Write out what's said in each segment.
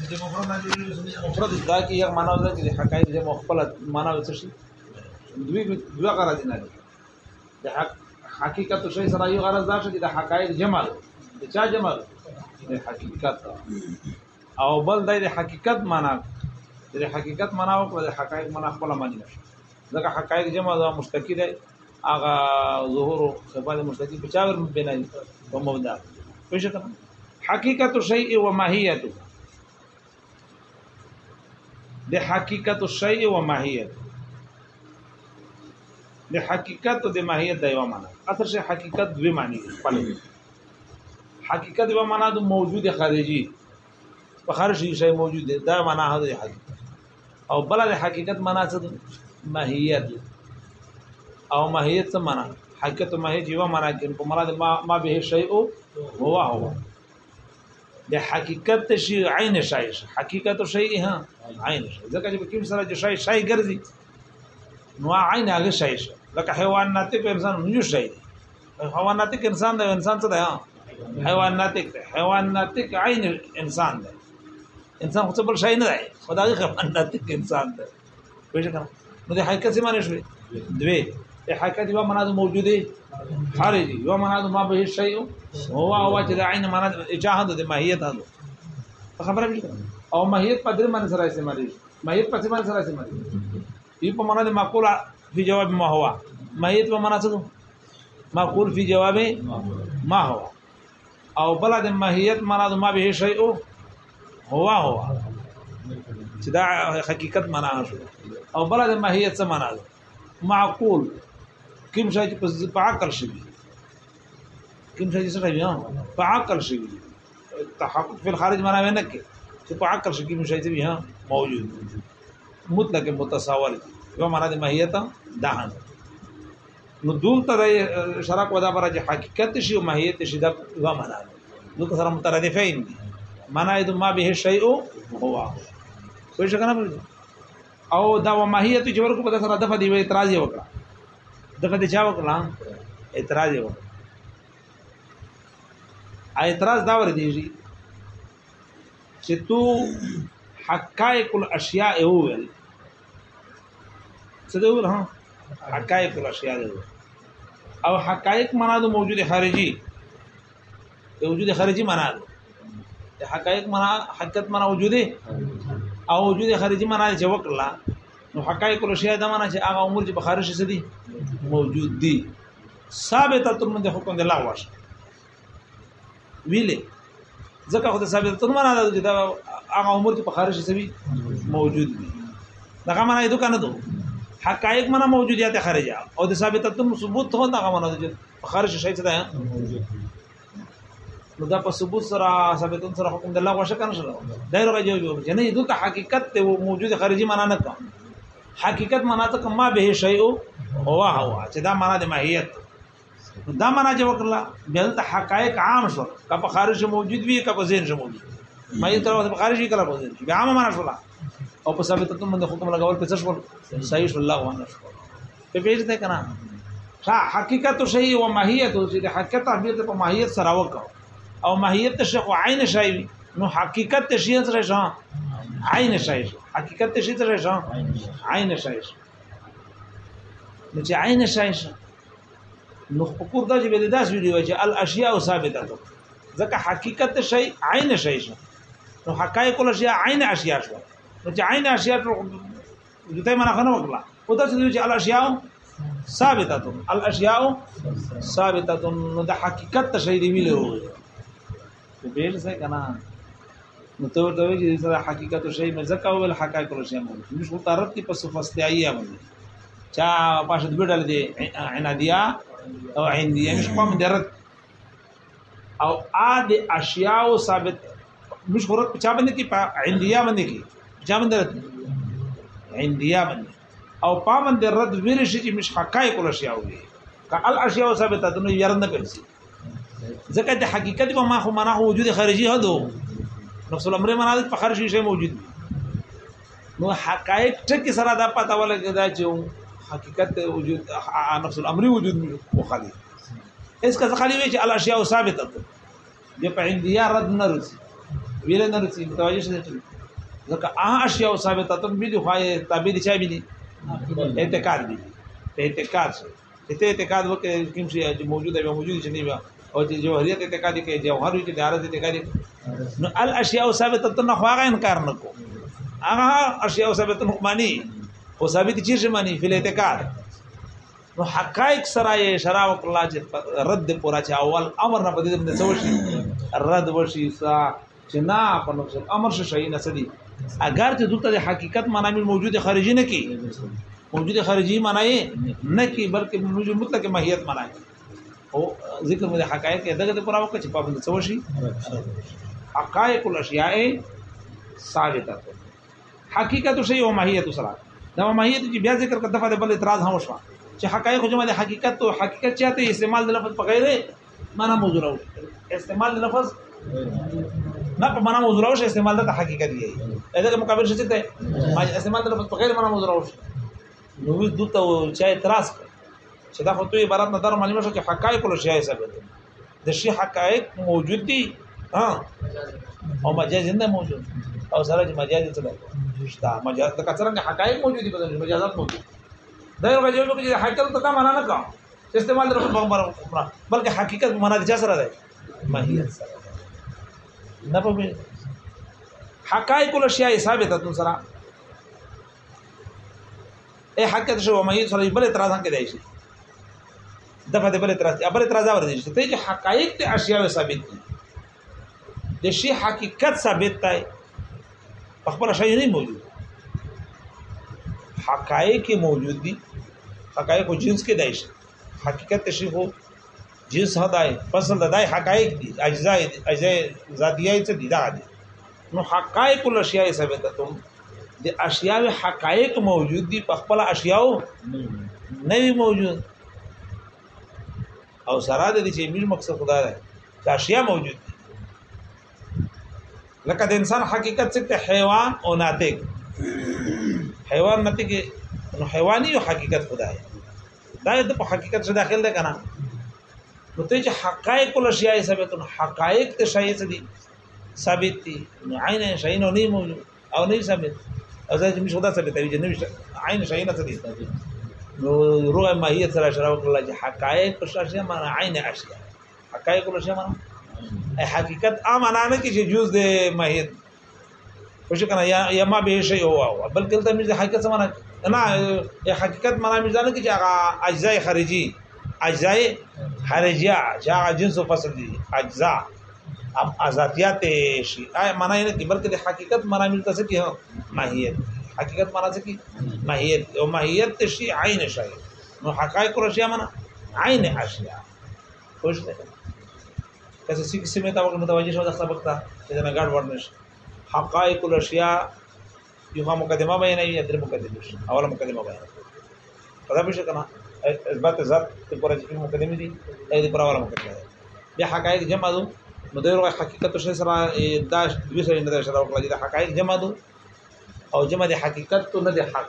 مفرد اطلاع کې یو معنا ده چې حقایق د خپل معنا وڅ شي دوی دوه غرض نه لري د حق حقیقت شې سره یو غرض ده چې د حقایق جمع د چا جمع د حقیقت او بل د حقیقت معنا د حقیقت معنا او د حقایق معنا خپل معنی نشي ځکه حقایق جمع ده مستقیل هغه ظهور او خبره مستقیل په چا ور بنای په مبدا پښه حقیقت شیء و ماهیته د حقیقت الشیء و ماهیت د حقیقت او د ماهیت دایو معنا اثر شی حقیقت دوی معنی پله حقیقت و معنا د موجود خارجي په خارجي شی موجود دی دا معنا هدا د حقیقت او بل د حقیقت معنا څه ماهیت او ماهیت څه معنا حقیقت ماهیت یو معنا کې په مراد ما به شی او هو هو د حقیقت شی عین شای حقیقت شی ها عین شای ځکه چې کوم سره چې شای شای ګرځي نو عین هغه شای شي لکه حیوانات په انسان نه شای حیوانات کې انسان دی انسان څه دی حیوانات کې حیوانات کې عین انسان دی انسان خو بل شای نه دی خدای حیوانات کې انسان دی پېژنه نو د حقیقت څه معنی شوی دوی احاکت یو معنا د موجوده خارجي یو معنا د ما به شی او هو چې د عین معنا اجاهد د ماهیت هغه خبره وکړه او ماهیت په دې معنی سره استعمالي ماهیت په دې معنی سره استعمالي یي په معنا د معقول فی جواب ما هو ماهیت په معنا څه معقول فی جواب ما هو او بل د ماهیت معنا د ما به شی او هو هو چې دا حقیقت معنا شو او بل د ماهیت څه معنا معقول کوم شای چې په عقل شي کوم شای چې څه بیا په عقل شي تحقق په خارج معنا نه کې چې په عقل شي کوم شای چې بیا موجود مطلق متصاور یو معنا د ماهیت دهن نو دوم تر شرک ودا پر چې حقیقت شي او ماهیت شي دا یو معنا نو سره مترادفین دي معنا د ما به شی او هوا خو څنګه او دا ماهیت چې ورکو په سره دفه دی اعتراض وکړه دغه د چا وکړه اعتراض یې وکړ اعتراض دا ور دیږي چې تو حقائق الاشیاء اول څه دی ها حقائق الاشیاء دی او حقائق معنا د موجود خارجي د وجود خارجي معنا ده د حقائق معنا حقیقت معنا وجود او وجود خارجي معنا چې وکړه نو حقایق الاشیاء دا معنی چې هغه امور چې بخاري شې دي موجود دي ثابته تر منځ حکم دی الله واش ویلې ځکه خو دا ثابته تر معنی دا چې دا هغه امور چې بخاري شې موجود دي دا معنی دې کنه دو حقایق معنی موجودیت خارجه او د ثابته تر ثبوت ته دا معنی چې بخاري شې څه ده نو دا په ثبوت سره ثابتون سره حکم د الله واشه کنه سره دایره راځي چې نه دلته حقیقت ته موجود خارجي معنی نه کوي حقیقت معنا ته کما به شی او هوا هوا چې دا معنا د ماهیت دا معنا چې وکړه بل حقایق عام شو کله خارج موجود وي کله زین شو موجود مې تر اوسه خارج کله موجود وي عام معنا شو او په ثابت ته موږ حکم لګول په څه شو صحیح شو الله وانا شو په پیژ ده کنه ها حقیقت شی او ماهیت او چې حقیقت تعبیر په ماهیت سره وکاو او ماهیت شی او عین شی نو حقیقت شی سره شان عین شای شو حقیقت ته شي تر شو عین شای شو نو چې عین شای شو نو فکر دا چې به داس ویلو چې الاشیاء ثابته ده ځکه حقیقت شي عین شای شو نو حقایق الاشیاء عین اشیاء شو نو چې عین اشیاء دته معنا خنه وکړه او دا چې الاشیاء ثابته الاشیاء ثابته نو د حقیقت تشهیدی ویلو به څه کنه نو ته ورته وایي چې دا حقیقت او شی مزکه او حقایق او شی مو مش متعرض کی پس فستیایه مو چا پاشد بدل دی عنادیا او عندیا مش قوم درت او عاد اشیاء ثابت مش غرت چا باندې کی عندیا باندې کی چا باندې رد عندیا باندې او پامن د رد ویل شي چې مش حقایق او شی او که الاشیاء ثابته نو یرنه کوي ځکه د حقیقت په ما خو معنا وجود خارجي هدو نفس الامر مناظر په هر شي موجود دي نو حقایق ټکی سره دا پتا ولګی دا چې حقیقت وجود نفس الامر وجود وخالي اس کا خالي وی چې الاشیاء ثابته ده په عندیا رد نه رسي ویل نه رسي متوجه شته ځکه هغه اشیاء ثابته تم بي دي خوای تعبیر چا بي دي اعتقاد دي په اعتقاد څه ته اعتقاد وکړي کوم شي چې موجوده به موجود شي نه او چې جوهریت اعتقادي کې جوهر وي چې د عارض اعتقادي نو الاشیاء ثابته نو خواغه انکار نکو هغه اشیاء ثابته معنی او ثابت چیز معنی فل اعتقاد نو حقائق سره یې شراو الله چې رد پورا چې اول امر نه پدې نه سوشي رد وشي سا چې نه په نو امر شې شي نه سدي اگر چې دلته د حقیقت معنی موجود خارجي نه کی موجود خارجي معنی نه کی بلکې موجود مطلق ماهیت معنی او ذکر مده حقایق دغه د پراو کچ په بند څو شي حقایق الاشیاء ثابته حقیقت شی او ماهیت سره دا ماهیت چې بیا ذکر کړه دغه بل اعتراض هم شو چې حقایق جمع د حقیقت او حقیقت چاته استعمال د لفظ په غیر معنا موضوع راو استعمال د لفظ نه په معنا موضوع راو استعمال د حقیقت دی دغه مقابل شته استعمال د لفظ په غیر معنا موضوع راو نو دوی دوته چا اعتراض کړ چې دا خو ته عبارت نه درمه نیمه شو کې حقایق له شی ثابت د شی حقایق موجود دي ها او مجاز نه موجود او سره چې مجاز څه شته مجاز د کثرنګ حقایق موجود دي بدل مجازات موجود دا یو غوږ کې حقیقت ته معنا نه کوم استعمال در په خبره خبره بلکې حقیقت معنا کې سره ده ماهیت سره نه په حقایق له شی ثابت ده سره اي حقیقت شو ماهیت سره بل اعتراض هم کې دی شي د په بل اعتراض ابل اعتراض ورته چې ته چې حقایق ته اشیاء ثابت دي د شی حقیقت ثابت دی په خپل شی نه موجود حقایق موجود دي حقایق جنس کې دایش حقیقت شی هو جنس هداي فصل هداي حقایق دي اجزاء اجزاء ذاتیه څه دي دا دي نو حقایق الاشیاء ثابتتم د اشیاء حقایق موجود دي په خپل اشیاء نه موجود او سره د دې چې موږ مقصد خدا ده چې اشیاء موجود دي لکه د انسان حقیقت څخه حیوان او ناتق حیوان ناتق نو حیواني او حقیقت خدای دا د په حقیقت څخه داخل ده کنه نو ته چې حقایق له شیاء ثابت نو حقایق ته شیاء دي ثابت دي نو عین شیاء نه موجود او نه ثابت او ځکه چې موږ خدا ثابت دی چې نه عین شیاء نه ثابت روغه ماهیت سره اشاره وکړه چې حقایق شاشه معنا عین اشیاء حقایق له شی معنا حقیقت عام معنا نه کې چې جز د ماهیت وش کنه یا یا ما به شی هوا بلکې ته مې حقیقت معنا نه حقیقت معنا مې ځان کې چې هغه اجزای خارجي اجزای خارجیه چې هغه جنس او فصل دي اجزا اب ازاتیات شی آی معنا یې نه بلکې حقیقت معنا مې ځان کې ماهیت حقیقت معنا څه کی ماهیت او ماهیت شی عین شی نو حقایق او اشیاء معنا عین اشیاء خوش ده کله چې سیمه ته وګورم متوجه شو د سبق ته چې نه ګډ ورنش حقایق الاشیاء یو مقدمه بیانوي یا در مقدمه شي اوله مقدمه بیانوي پدا به شي کنه اثبات ذات ته پر چې مقدمه دي دې پر اوله مقدمه ده بیا حقایق جمع دو نو دغه حقیقت شې سره دا د وسه نه سره وکړه چې د حقایق جمع دو او جمع د حقیقت ته نه د حق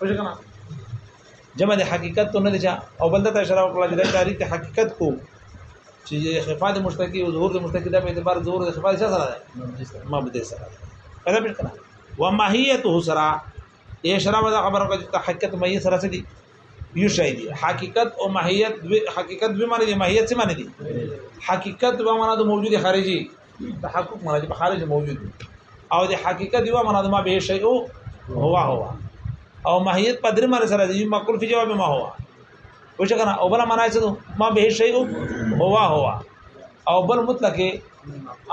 خوښ کنا جمع د حقیقت ته نه د او بل ته اشاره وکړه د تاریخ د حقیقت کو چې خفاء د مشتکی او ظهور د مشتکی د اعتبار ظهور د خفاء څه سره ده مبدا سره کله پیل کنا و ماهیته سره یې شراب د خبرو کې حقیقت مې سره څه دي یو شی دی حقیقت او ماهیت حقیقت به معنی دی ماهیت څه معنی دی حقیقت به معنی د موجوده خارجي تحقق معنی په خارج موجود دی او د حقیقت یو منظمه به شی او هوا هوا او ماهیت په درې معنی سره دی مقول فی جواب ما هوا وشه کنه او بل معنی څه ما به شی او هوا هوا او بل مطلق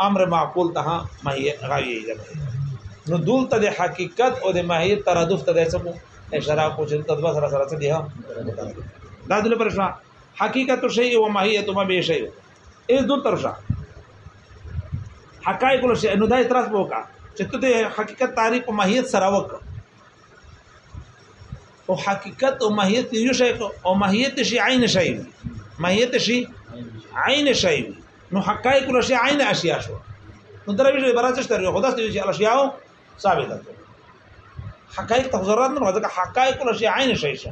امر معقول ته ماهیت غوی دی نو دولته د حقیقت او د ماهیت ترادف ته دسمو اشاره کو چې تدوا سره سره څه دی دا دله پرشا حقیقت شی او ماهیت ما به شی اس دو ترشا حقایق له شی نو دا اعتراض وکړه چې د حقیقت تعریف او ماهیت سره وکړه او حقیقت او ماهیت یو شی او ماهیت شي عین شی ماهیت شي عین شی نو حقایق له شی عین اشیاء شو نو دروي چې برات شته خو دا چې الاشیاء ثابته حقایق تخزرات نه ځکه حقایق له شی عین شی شو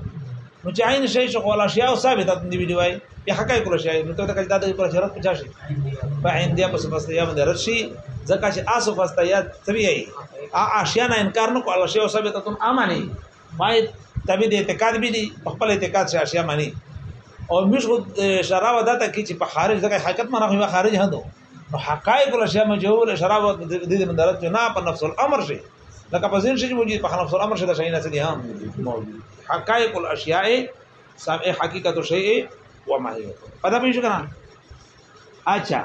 نو چې عین شی شو ول اشیاء ثابته دی ویلای یا حقایق له شی نو ته دا چې دا د شرط پچا شي فعین دی په سمسته یا باندې رشي ځکه چې اسو فاستیات طبيعي ا اشیانا انکار نه کول شی او ثابتتون امانی ما تبي د اعتقاد به دي خپل اعتقاد شي اشیا مانی او موږ شراب داته کی چې په خارج دغه حقیقت مانه خو خارج هندو نو حقایق له شیا مجهول شراب د دې مندرت نه په نفس الامر شي لکه په ځین شي موږ په نفس الامر شي د شي نه سدي هم حقایق الاشیاء سب حقیقت شیء و ماهیت پتہ پېښ کړه اچھا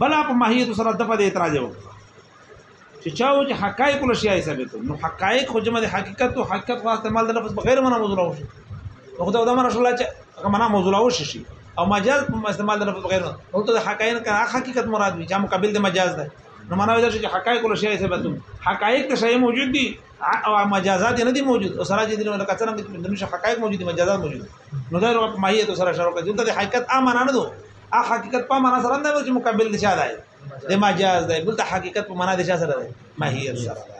بلا په ماهیت سره د په اعتراض وکړه چې چا و چې حقایق له شیای ثابت نو حقایق خو جمع د حقیقت او حقیقت خاص استعمال د لفظ بغیر معنا موضوع راوشي خو دا د رسول الله چې هغه معنا موضوع راوشي شي او مجاز په استعمال د لفظ بغیر نو ته حقایق کنه حقیقت مراد وي چې مقابل د مجاز ده نو معنا دا چې حقایق له شیای ثابت حقایق ته شی موجود دي او مجازات نه دي موجود او سره چې د کثرت د حقایق موجود دي مجازات موجود نو دا ماهیت سره شروع کړي د حقیقت امانه نه دوه ا حقیقت په معنا سره نه چې مقابل دي چا دی د مجاز دی بل ته حقیقت په معنا دي چا سره دی ماهیت سره دی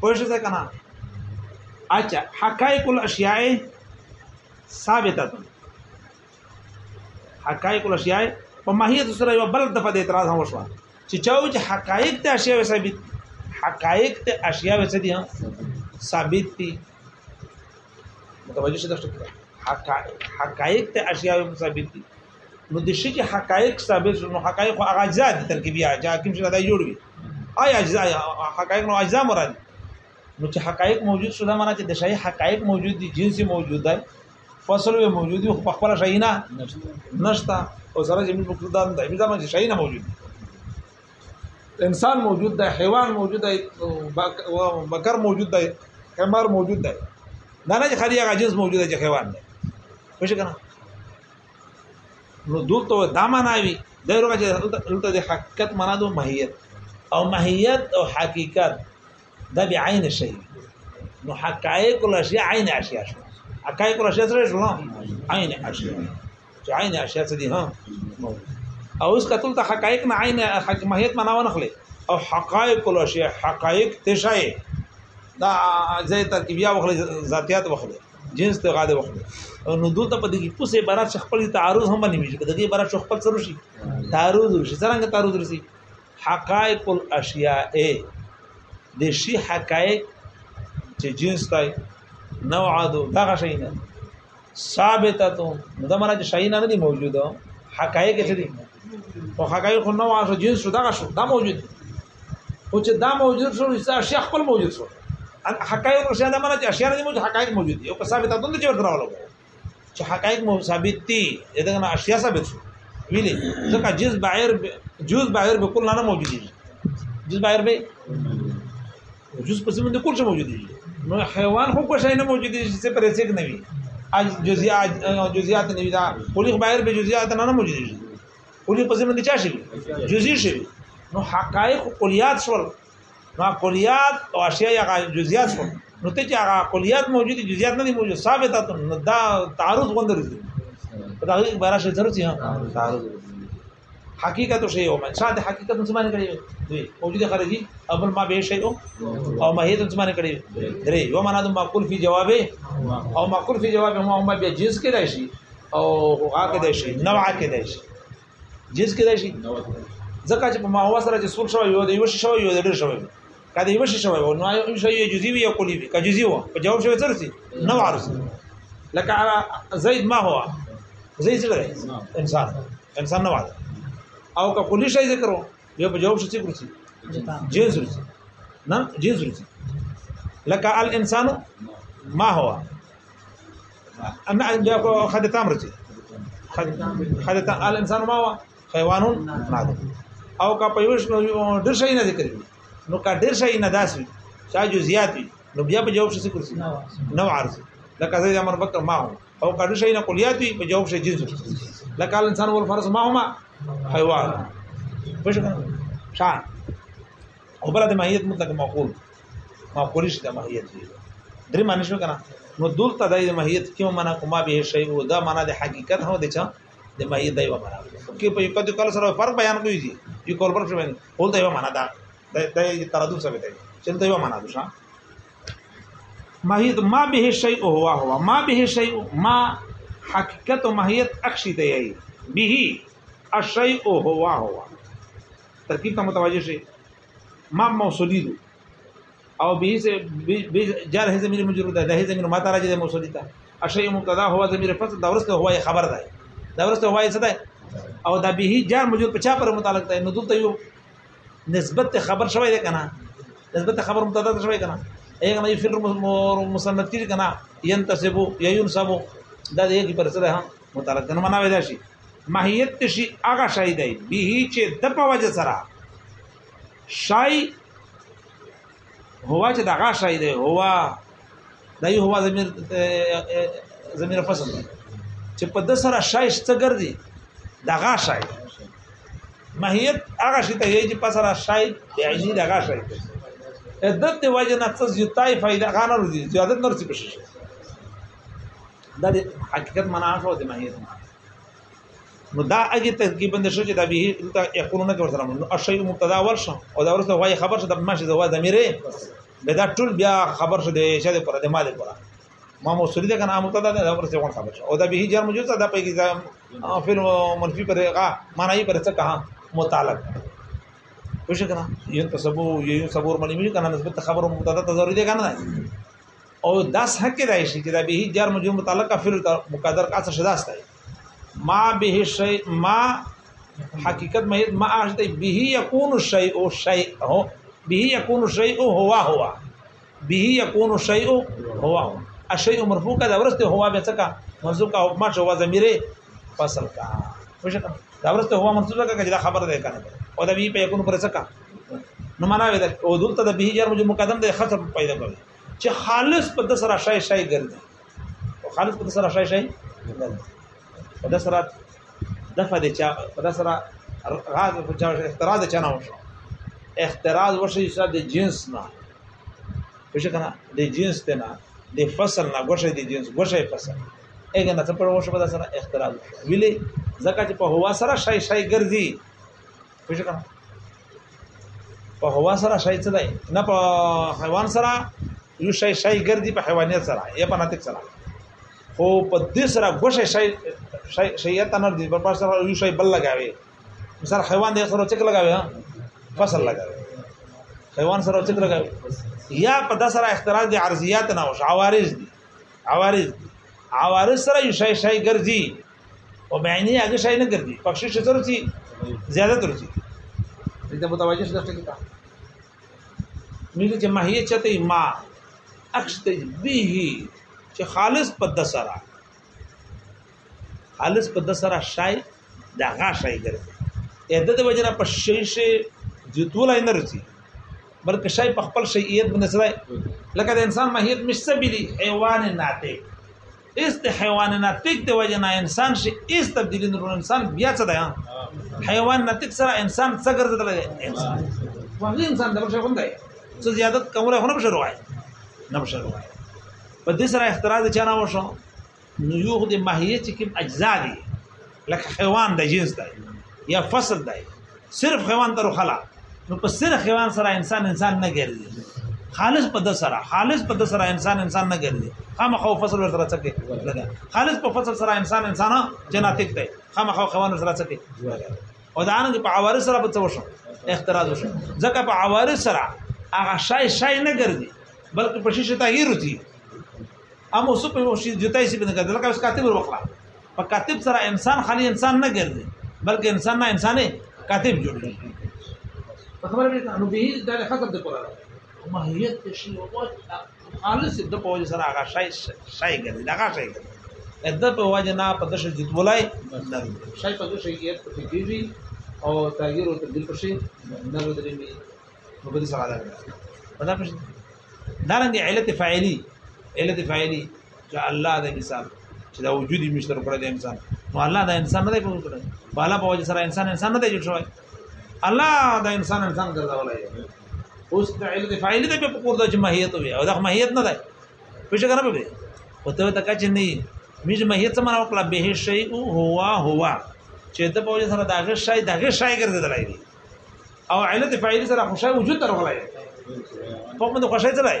پوه شئ کنه اچھا حقائق الاشیاء ثابته حقائق الاشیاء په ماهیت سره یو بل دفه د اعتراض هم وشو چې چاو چې حقائق د اشیاء ثابت حقائق د اشیاء څه دي ثابت دي متوجه شئ دا څه حقائق حقائق د اشیاء ثابت دي نو د شي چې حقایق ثابت نو حقایق او اجزا دي ترکیبي اجزا کوم څه دای جوړ وي آیا اجزا حقایق نو اجزا مراد نو چې حقایق موجود شوه دا معنی چې د شي حقایق موجود دي جنسي موجود دی فصل وي موجود خو خپل شي نه نشتا او سره زمين په دا د ایمزا باندې شي نه موجود انسان موجود دی حیوان موجود دی بکر موجود دی حمار موجود دی نه نه خاري هغه جنس موجود دی حیوان دی خوش کنه نو دلته دا معنی دی روغه چې دلته د حقیقت معنا د ماهیت او ماهیت او حقیقت دا بعین شی نو حقایق الاشیاء عین اشیاء شو حقایق الاشیاء سره شو عین اشیاء چې عین اشیاء څه دي ها او اس قتل ته حقایق نه عین حق ماهیت معنا ونخله او حقایق الاشیاء حقایق تشای دا زي ترکیبیا وخله ذاتیات وخله جنس ته غاده وخت نو دلته په دې کې پوسه برات خپل تعارض هم نه میږي په دې برات خپل سره شي تعارض شي څنګه تعارض شي حقائق الاشیاء د شی حقائق چې جنس تای نوع دو دغه شي نه ثابته ته دا مراد شي نه دي موجوده حقائق څه دي او حقائق نوع شو جنس شو دغه شو دا موجود او چې دا موجود شو چې شیخ خپل موجود شو حقایق نو شاده معنی چې اشیاء دي موجود حقایق موجود دي او په ثابتاتونه چې ورته راولو چې حقایق مو ثابت دي دغه نه اشیاء ثابت شو ویلې ځکه جز بغیر جز بغیر به کول نه موجود دي جز بغیر به جز په زمونږ کول څه موجود دي نو حیوان خو کوم شی نه موجود دي چې پرې څه نه وي جزئیات جزئیات نه وي دا کلی بغیر به جزئیات نه موجود دي کلی په زمونږ چا شي جزئی شي نو حقایق قلیات شول نو کلیات او اشیاء یا جزئیات شو نو ته چې هغه کلیات موجود دي جزئیات نه دي موجود ثابته ته دا تعارض غوندر دي دا هغه عبارت شته ضرورت یې تعارض حقیقت شی او من ساده حقیقت مسلمان کړي دوی موجوده خارجي اول ما به شی او او ما هیته مسلمان کړي درې یو معنا د معقول فی جواب او معقول فی جواب هم هم بیا جنس کې راشي او هغه کې راشي نوع کې راشي جنس کې راشي ځکه چې په ما هو سره چې سول شو یو د یو شی شو یو د ډیر شو کله یې وشي شوی نو یو شی جزئی وي یو کلی وي که جزئی و په جواب شوی ترسي نو عارض لکه على زید ما هو زید څه انسان انسان نو عارض او که کلی شی ذکر یو په جواب شوی ترسي جنس ورسي نه جنس ورسي لکه الانسان ما هو انا خد جاكو خد تام خدت الانسان ما هو حيوان معدوم او کا پيوش ډر شي نه ذکر نو کا ډیر شي نه داسي شا جزئیات نو بیا په جواب شي کړی نو عرض لکه زید امر بکر ما هو او کا ډیر شي نه کلیات په جواب شي جنس لکه انسان ول فرض ما هما حیوان بشکره شان او بل د ماهیت مطلق معقول معقول شي د ماهیت دی درې معنی شو کنه نو دولت د ماهیت کیو معنا کومه به شی وو دا معنا د حقیقت هو د چا د ماهیت دی و معنا کې په یو کله سره فرق بیان کوي یو کول پر شو باندې ول دی معنا دا د ترادف ثابتوي چې ته یو معنا دوشا ماهیت ما به شیء هو هو ما به شیء ما حقیقت او ماهیت اخشی دی ای به الشیء هو هو ترکیب ته متوجه شي ما موصولی دو او به سے جار ہے ضمیر مجرور ده ده ضمیر متا راځي د موصولی ته الشیء مبتدا هو ضمیر فصل دا ورسته هو خبر ده دا ورسته هو څه ده او دا به جار موجود په چا پر متعلق ده نو دلته یو نسبت خبر شوی دی کنه نسبت خبر متعدد شوی کنه ایک نه فعل مسند کی کنه ينتسب ينسب دا دې کی پر سره متعلق نه معنی ودا شي ماهیت شي هغه شای دی به چې د په وجه سره شای هوا چې دغه شای دی هوا دایو هوا زمير زمير فصل چې په د سره شایسته ګرځي دغه شای ماهیت هغه شي ته یی چې پسره شاید یعنی دا هغه شاید عدد دی وجه نه څه زیاتای فائدہ غانه روزي زیادت نه رسي پشي دا د حقیقت معنا شو د ماهیت نو دا اګه ترکیب اند شو چې دا به انت یقولون کور سره نو اشی مبتدا ورشه او دا ورسره وای خبر شد ماشه زوا ضمیره به دا ټول بیا خبر شد شه پر د مال پر ما موصلی ده کنه مبتدا ده ورسره کون خبر شد او دا به جر موجود ده په کې فعل منفی پر غا معنی پر څه کها متعلق وشه کنه یو تسبو یو صبور منی می کنه نسبت خبر متعلق ضروری دی کنه او داس حق دی شي چې دا به جار مجو متعلق فعل مقدر کا څه شداسته ما به شی ما حقیقت مې ما اجته به یکون شی او شی هو به یکون شی او هوا هوا به یکون شی او هوا الشی مرفوع کا دا ورسته هوا به څه کا منصوب کا او ما شو ضمیره فصل کا وشه کنه دا ورسته هوا منصوب کا کجدا خبر ده کنه او د وی په یکون پر سکا نو معنا وی د او دلته د به جر مجه مقدم د خطر پیدا کوي چې خالص په د سره شای شای ګرځي او خالص په د سره شای شای ګرځي په د سره دفه د چا په د سره غاز په چا اختراز چا نه وشو اختراز وشي چې د جنس نه وشي کنه د جنس ته نه د فصل نه وشي د جنس وشي فصل اګه نه پر وشه په سره اختلاف ویلې ځکه چې په هوا سره شای شای ګرځي پوه شو کنه په هوا سره شای څه دی نه په حیوان سره یو شای شای ګرځي په حیوانیت سره یا په ناتک سره خو په دې سره غوشه شای شای شیطان نه دی په پاسه یو شای بل لگاوي مثال حیوان دې سره چک لگاوي ها فصل لگاوي حیوان سره چک لگاوي یا په دسره اختراع دي عرضیات نه او عوارض دي عوارض دي عوارض سره یو شای شای ګرځي او معنی هغه شای نه ګرځي بخشش سره سي زیادت ورسي دې متوجه شته کیتا مې چې ماهیت چته ما اخشت به چې خالص په د سره خالص په د سره شای دا غا شای ګرځي اته د وجنه په شیشه جتول نه رسي بلکې شای په خپل شیئیت باندې سره لکه د انسان ماهیت مشتبلی حیوان ناطق اس د حیوان ناتیک د وجه نه انسان شي اس تبدیلی نور انسان بیا څه دی حیوان ناتیک سره انسان څه ګرځیدل انسان واغې انسان د بشر کوم دی څه زیادت کومره هنه بشر وای نه بشر وای په دې سره اختراع د چانه وشو نو یو د ماهیت کوم اجزا دي لکه حیوان د جنس دی یا فصل دی صرف حیوان تر خلا نو په صرف حیوان سره انسان انسان نه ګرځي خالص په د سره خالص په د سره انسان انسان نه ګرځي خامخو فصل ور سره څه لگا خالص په فصل سره انسان انسان جناتیک دی خامخو خوان سره څه دی او دا نه په عوار سره په څه وشو اختراض وشو ځکه په عوار سره هغه شای شای نه ګرځي بلکې په شیشه ته هیر وتی امو سپه شي جتای سي بنګ دلته اوس کاتب ورخلا په کاتب سره انسان خالي انسان نه ګرځي بلکې انسان نه انسانه کاتب جوړ دی خبره مې نو به دا خطر د قران ماهیت شي او خالص د په وجه سره هغه شای شای ګرځي هغه شای ګرځي د په وجه نه په دشه جت ولای شای په دشه یې په کېږي او تغیر او تبديل پر شي نه ودرې می په دې سره راځي په دا پر دارنګ علت فاعلی علت فاعلی چې الله د مثال چې دا وجودي مشتر کړی د انسان نو الله دا انسان نه دی په کړی بالا په وجه سره انسان انسان نه دی جوړ شوی الله دا انسان انسان ګرځولای اوس علت فاعل دې په کور د جماهیت وي او د ماهیت نه ده پښه کنه به وته تا کا چې نه میج ماهیت سره وکړه به شی او هوا هوا چې د په سره داغه شی داغه شی ګرځیدلای دي او علت فاعل سره خوشاله وجود درغلای په موږ خوشاله درای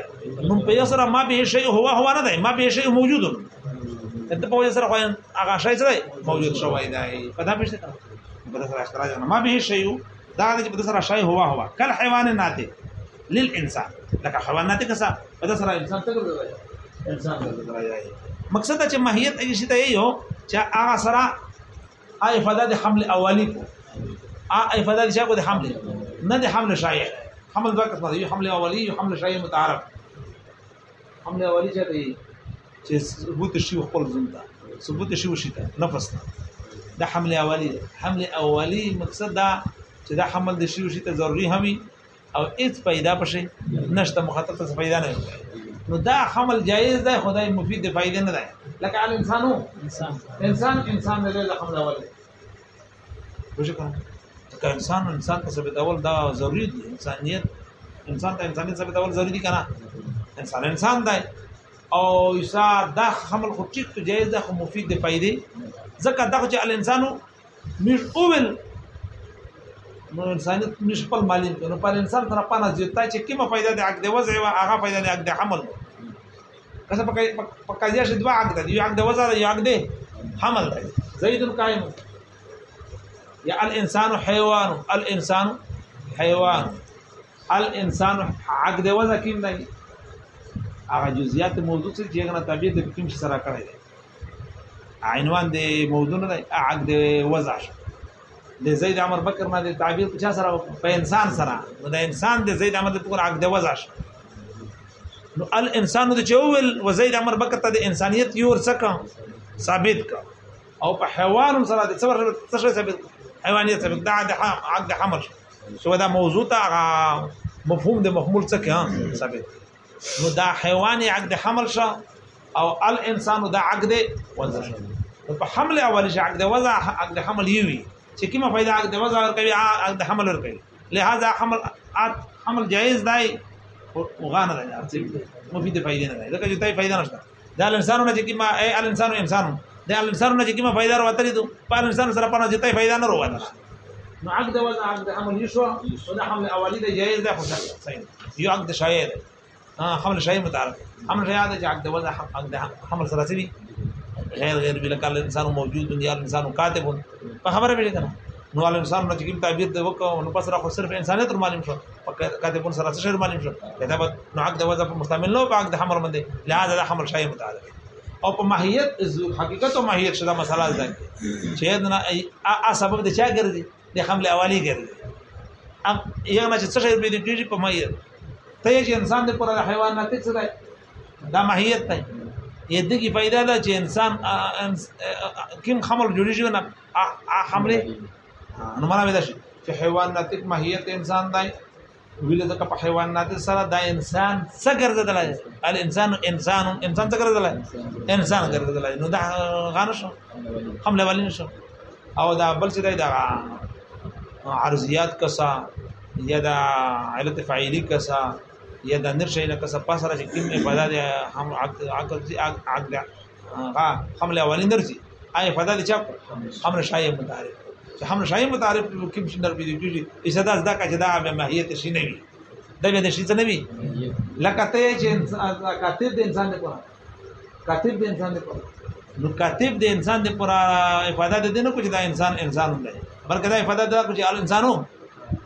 نو په سره ما به شی هوا هوا نه ده ما به شی موجود ته په سره خو هغه شی سره موجود شوی دی په دا پښه کړه بل سره اختراج نه ما به شی دا چې بل سره شی هوا هوا کل حیوان نه ده للانسان لکه حیوانات کې څه په داسره انسان څه ګرځي انسان ګرځي مقصد چې ماهیت هغه شته یو چې هغه سره آی فداد حمل اولی کو آی فداد چې کو د حمل نه د حمل شایع حمل دوه قسمه یو حمل اولی یو حمل شایع متعارف حمل اولی چې دی چې ثبوت شي خپل زنده ثبوت شي وشته نفس دا حمل اولی حمل اولی مقصد دا چې دا حمل د شي وشته ضروري همي او هیڅ پیدا پشه نشته مخاطب ته پیدا نه نو دا حمل جایز ده خدای مفید دی فائدې نه ده لکه ال انسانو انسان انسان انسان له له حمل اول وجه کوم که انسان انسان ته ثبت اول دا ضروری دی انسانیت انسان ته انسانیت ثبت اول ضروری کنه انسان انسان دی او یسا دا حمل خو ټیک ته جایز ده خو مفید دی فائدې ځکه دا چې ال انسانو مش اول نو انسانیت مش خپل مالین نو پر انسان تر پانه زیاته چې کیمه پیدا د عقد وضع او هغه پیدا د عقد حمل کله په پکایې شې دوا عقد دی عقد وضع دی عقد حمل دی زید القائم یا الانسان حیوان الانسان حیوان الانسان عقد وضع کیم دی هغه جزئیات موضوع چې څنګه طبيعت کوم سره کړی دی عنوان دی موضوع نه دی عقد وضع شو د زید عمر بکر ما د تعبیر په چا سره په انسان سره نو د انسان د زید عمر د تور عقد وزاش نو ال انسان د چول و زید عمر بکر ته د انسانیت یور سکه ثابت کا او په حیوان سره د څور تشریح ثابت حیوانیت ثابت دا د عقد حمر شو دا موضوع ته مفهوم د مفهوم سکه ثابت نو دا حیواني عقد حمل شو او ال انسان دا عقد وزاش په حمل اولی چې عقد وزا عقد حمل یوي چې کومه فائدہ د وزا ور کوي د حمل ور کوي لہذا حمل حمل جایز دی او غانه دی مفید فائدې نه دی دا چې تای فائدہ نشته دا انسانونه چې کومه ای انسانو انسانو دا انسانونه چې کومه فائدہ ورته دي په انسان سره په نځي تای فائدہ نه وروه نو عقد ولا عقد عمل یشو ولا حمل اولی دی جایز دی خو صحیح یو عقد شایع دی حمل شایع متعارف حمل شایع دی چې عقد ولا عقد حمل سره سوي غیر غیر بل کال انسان موجود دی یار انسان کاتب په خبره به کنه نو ال انسان نو چې تعبیر دی وکړو نو پس راخو صرف انسانیت معلوم شو کاتبون سره شر معلوم شو کتابت نو عقد وځه په مستعمل نو په عقد حمر باندې لہذا د حمر شای متعلق او په ماهیت حقیقت او ماهیت شدا مسله ده چې دا ا سبب د چا ګرځي د حمله اولی ګرځي ام یو نه چې څه شی به د دې په ماهیت ته چې انسان د پر حیوان نه تڅ ده دا ماهیت ته یده کی فائدہ ده چې انسان کوم خمر جوړیږي نه ا حمله نو معنا ودا شي چې حیواناتیک ماهیت انسان دی ویل ځکه په حیوانات سره دا انسان څه ګرځیدل ال انسان انسان انسان څه ګرځیدل انسان ګرځیدل نو دا غانه شو حمله ولین شو او دا بل څه دی دا عرضیات کسا یا دا علت فعیلی کسا یا د نر شي نه کس پاس را چې کوم عبادت هم عقل دي عقل ها حمل اولین درځي آی فدا دي چا هم شای متعارف چې هم شای متعارف کوم شي در بيږي چې اسدا زدا کا جدا به ماهیت شي نه وي دا به شي نه وي لکه ته چې کاتب د انسان نه کوه کاتب د انسان نه کوه نو کاتب د انسان د پر افاده د نه کوم دا انسان انسان نه بلکې دا افاده د کوم انسانو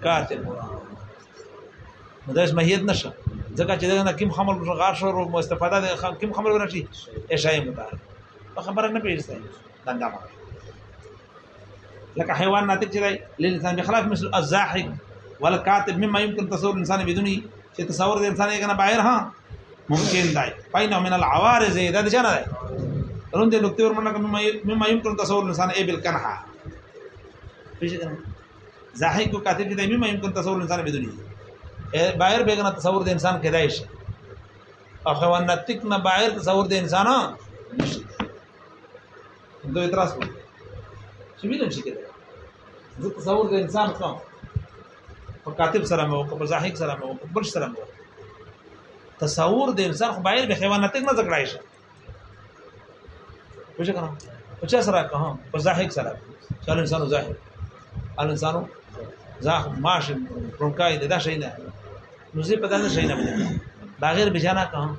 کاتب مدرس ماهیت نشه ځکه چې دا کوم خمر غاشر او مستفاده ده کوم خمر ورشي اشای مدار په خبره نه پیژدای دنګا ما لکه حیوان ناتج چې دی للانسان بخلاف مثل الزاحق والكاتب مما يمكن تصور الانسان بدون چې تصور د انسان یې کنه بهر ها ممکن دی پاینه من العوارض دا د جنا دی رون دې نقطې ورمنه کوم مما يمكن تصور الانسان اي بالكنحه پیژدای زاحق او کاتب چې دی مما يمكن تصور الانسان بدون بهر بیگنه تصور د انسان کېدای شي او حیواناتیک نه بهر تصور د انسان نشي دوی اعتراض کوي چې وینم شي کېدای زه تصور د انسان کوم په کاتب سره مې وکړ په زاهق سره مې وکړ بل سره مې وکړ تصور د انسان خو بهر به حیواناتیک نه ذکرای شي وښه کنه په چا سره کوم په زاهق سره چل انسانو زاهق انسانو زاخ ماش برونکای دا شي نه نو زه په دا شي نه بده بغیر بجانا کوم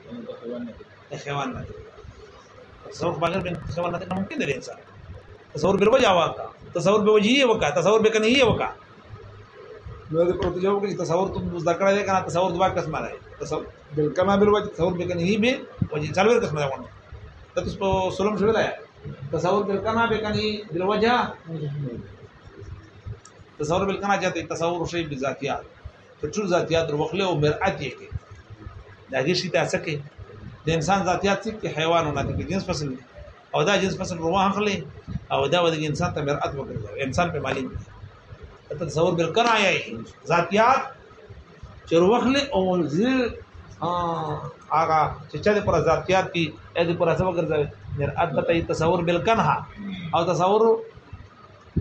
حیوان نه تصور بغیر بن حیوان نه ممکن دی انسان تصور بل وجه واقع تصور به وجه وکا تصور به کنه وکا نو د پروت جواب کې تصور ته مزدا کړه کنه تصور دوا قسمه راي تصور بل کما بل وجه تصور به کنه به وجه څلور قسمه راوونه ته تاسو سلام شوړای تصور بل کما به کنه بل وجه تصور بالکنا چاته تصور شی بذاتیات په ټول ذاتیات وروخله او مرعت یې کې دا هیڅ شي تاسو کې د انسان ذاتیات چې حیوانونه دي جنس فصل او دا جنس فصل روان خلی او دا د انسان ته مرعت وکړي انسان په مالین ته تصور بالکنا یې ذاتیات چې وروخله او زیر هغه چې چا د پر ذاتیات دي دې پر اساس وګرځي مرعت ته تصور بالکنه او تصور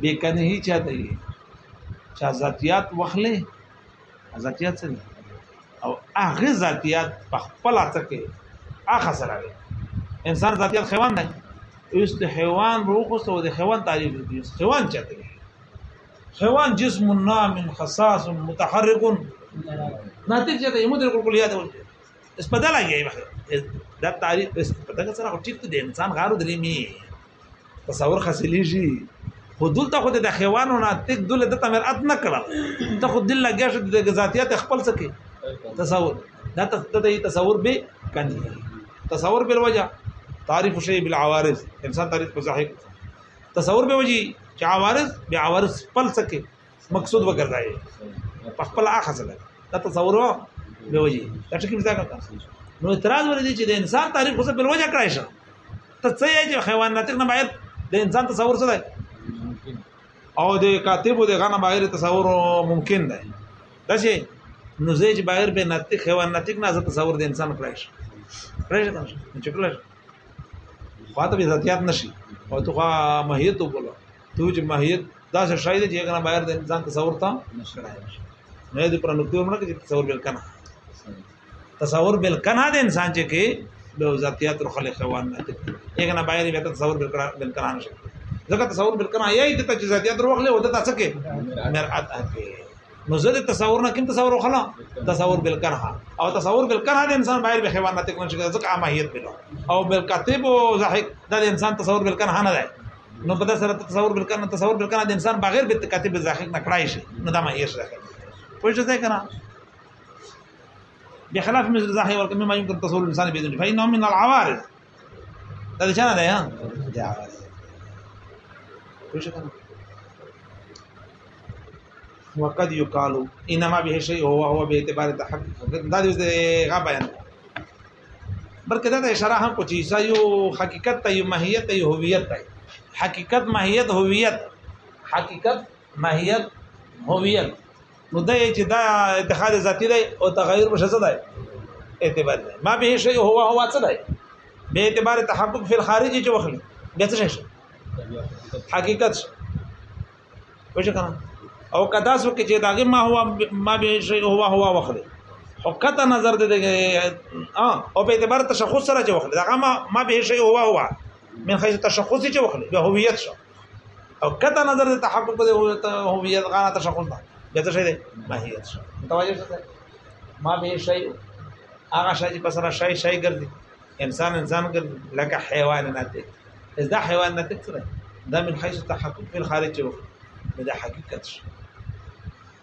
بکنه چاته چې ذاتيات وخلې ذاتيات څه او هغه ذاتيات په خپل اتکه هغه سره انسان ذاتيات حیوان دی اوس د حیوان روح او د حیوان تعریف دی حیوان چته حیوان جسم نام خصاص متحرك ناتج ته یمدر کلیات اس پتہ لګی دا تعریف اس پتہ سره ټیک دی انسان غارو درې می تصور خاصلی شي خو دلته خو د خيوانو نه تک دله د تمرات نه کړه ته خو دل لګیا شو د ذاتيات خپل سکے تصور دا ته تصور به کني تصور بل وجه تعریف شی بالعوارض انسان تعریف په ظاهر تصور به وجي چې عوارض به عوارض خپل سکے مقصود وګرځي په خپل اخر سره دا تصور به وجي دا څه کې ځکه نو اعتراض ورته چې د انسان تعریف خو بل وجه کړای شي ته څه یې حیوانات نه باید د انسان تصور سره او د کاتبو د غنه بغیر تصور ممکن دی دا چې نو زه چې بغیر به نتیق هو نتیق نه تصور د انسان کړی شي کړی شي چې کړی خاطر به ذاتيات نشي او تو ماهیت وګلو تو چې ماهیت دا څه شاید چې غنه بغیر د انسان تصور ته نشي نه دې پر نکته موږ چې تصور بل کنه تصور بل کنه د انسان چې کې د ذاتيات خلق خوان نه دي یګنه بغیر به تصور بل کنه نشي ځکه تصور بالکنه یې د چې ذاتي دروغ له ودته څه کې مرعت اږي نو زه د تصور نه کوم تصور خلا تصور بالکنه او تصور بالکنه د انسان بهر به حیوانات کوم شي ځکه اماهیت بلو او بالکاتب او زاهق د انسان تصور بالکنه نه دی نو په سره تصور بالکنه تصور بالکنه د انسان بغیر به کاتب زاهق نه کړای شي نو دا ما یې شي پوه ځای کنه بخلاف مثل ظاهر مما يمكن تصور الانسان باذن فانه من العوارض هذا شنو ده ها پوښښ کنه وقد يقال انما به شيء هو هو باعتبار تحقق دا دې غا بیان بلکې دا اشاره هم کوي چې یو حقیقت ته یو ماهیت ته هویت ته حقیقت ماهیت هویت حقیقت ماهیت هویت نو دا چې دا اتحاد ذاتی دی او تغیر مشزه دی اعتبار دی ما به شی هوا هوا څه دی به اعتبار تحقق فی الخارج چې وخلی به څه شي حقیقت وشه کنه او کدا سو کې چې داګه ما هوا ما به شی هوا هوا وخت حقیقت نظر دې او په اعتبار تشخص سره چې وخت داګه ما ما به شی هوا هوا من حيث تشخص چې وخت به هویت شو او کدا نظر دې تحقق دې هویت غانا تشخص دا به څه دې ماهیت شو متوجه څه ما به شی هغه شی چې بسره شی شی ګرځي انسان انسان ګرځي لکه حیوانات دې دا حیوانات څه دا من حيث تحقق په خارج وخت دا حقیقت شي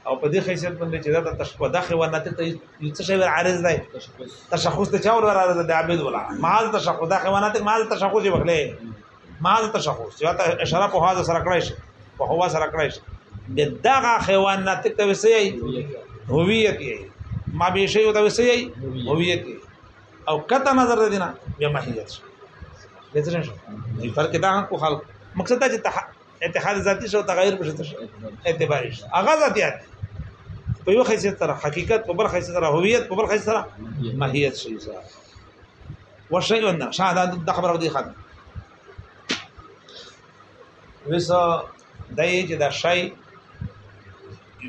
او په دې حیثیت باندې چې دا تشخص داخه ونه ته یو څه شی عارض دی تشخص ته چاور عارض دی عبد ولا ما تشخص داخه ونه ته ما تشخص وکړي ما تشخص یو ته اشاره په هغه سره کړی شي په هوا سره کړی شي دغه حیوانات ته وسې هویت یې ما به شی ته وسې هویت یې او کته نظر دینا بیا ماهیت شي دې څه شي فرق دا کو خلک مقصد دا چې اتحاد ذاتی شو تغیر بشته شو اعتبار شي هغه ذاتیات په یو حیثیت سره حقیقت په بل حیثیت سره هویت په بل حیثیت سره ماهیت شي سره وشيء ان شاهد د خبره دی خان وس دای چې دا شی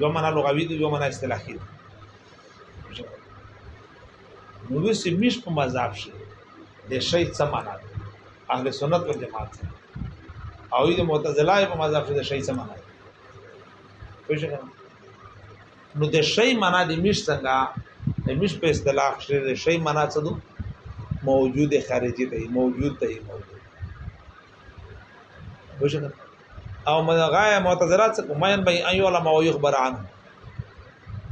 یو معنا لغوي دی یو معنا اصطلاحي دی نو وس میش په مذاب شي د شی څه معنا اهل سنت او جماعت سره او د معتزله په مذهب کې د شی څه معنی پوه شئ نو د شی معنی د مش څنګه د مش په اصطلاح کې د شی معنی څه دو موجود خارجي دی موجود دی موجود پوه شئ او مغای معتزله څه کومین به ایو علماء یخبر عنه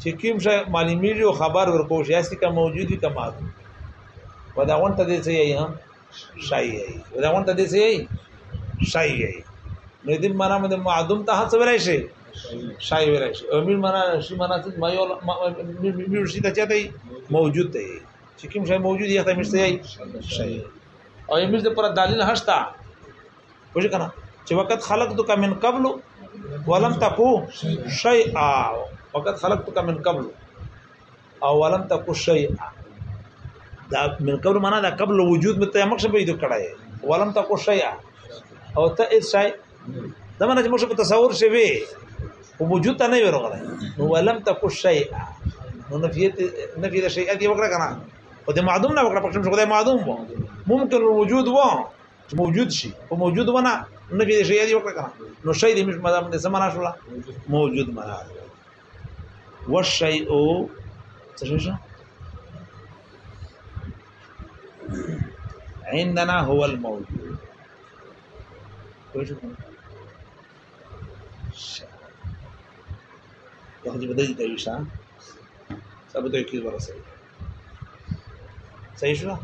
چې کوم شی معلومیږي او خبر ورکوش یا څه موجودي کما ودا غونته دې څه یې هم شایي ودا غونته دې څه یې شایع نو دې معنا مده معدوم ته څه ویلای شي شایع ویلای شي امیر معنا شي معنا څه مې مې شي ته چاته موجود دی چې کوم شی موجود یې ته مشته شایع او امیر دې پر دلیل هشتا وښه کنه چې وخت خلقتک من قبل ولم تکو شیئا وقد خلقتک من قبل او ولم تکو شیئا دا من قبل معنا دا قبل وجود مته مخ شپې د کړه ولم تکو شیئا او ته هیڅ شي دا معنی چې موږ په تصور شوي او وجود ته نه ورغله نو ولم تکو شيء نو نفیت نفی د شیء دی وکړه کنه او د معدوم نه وکړه پښتون شو د معدوم وو ممکن وجود وو موجود شي او موجود ونه نفی د شیء دی وکړه کنه نو شیء د مش مدام د زمانہ شولا موجود مراد والشيء څه عندنا هو الموجود બધે જ થયું છે હા આ બધું એકવીસ વર્ષ થયું થઈશું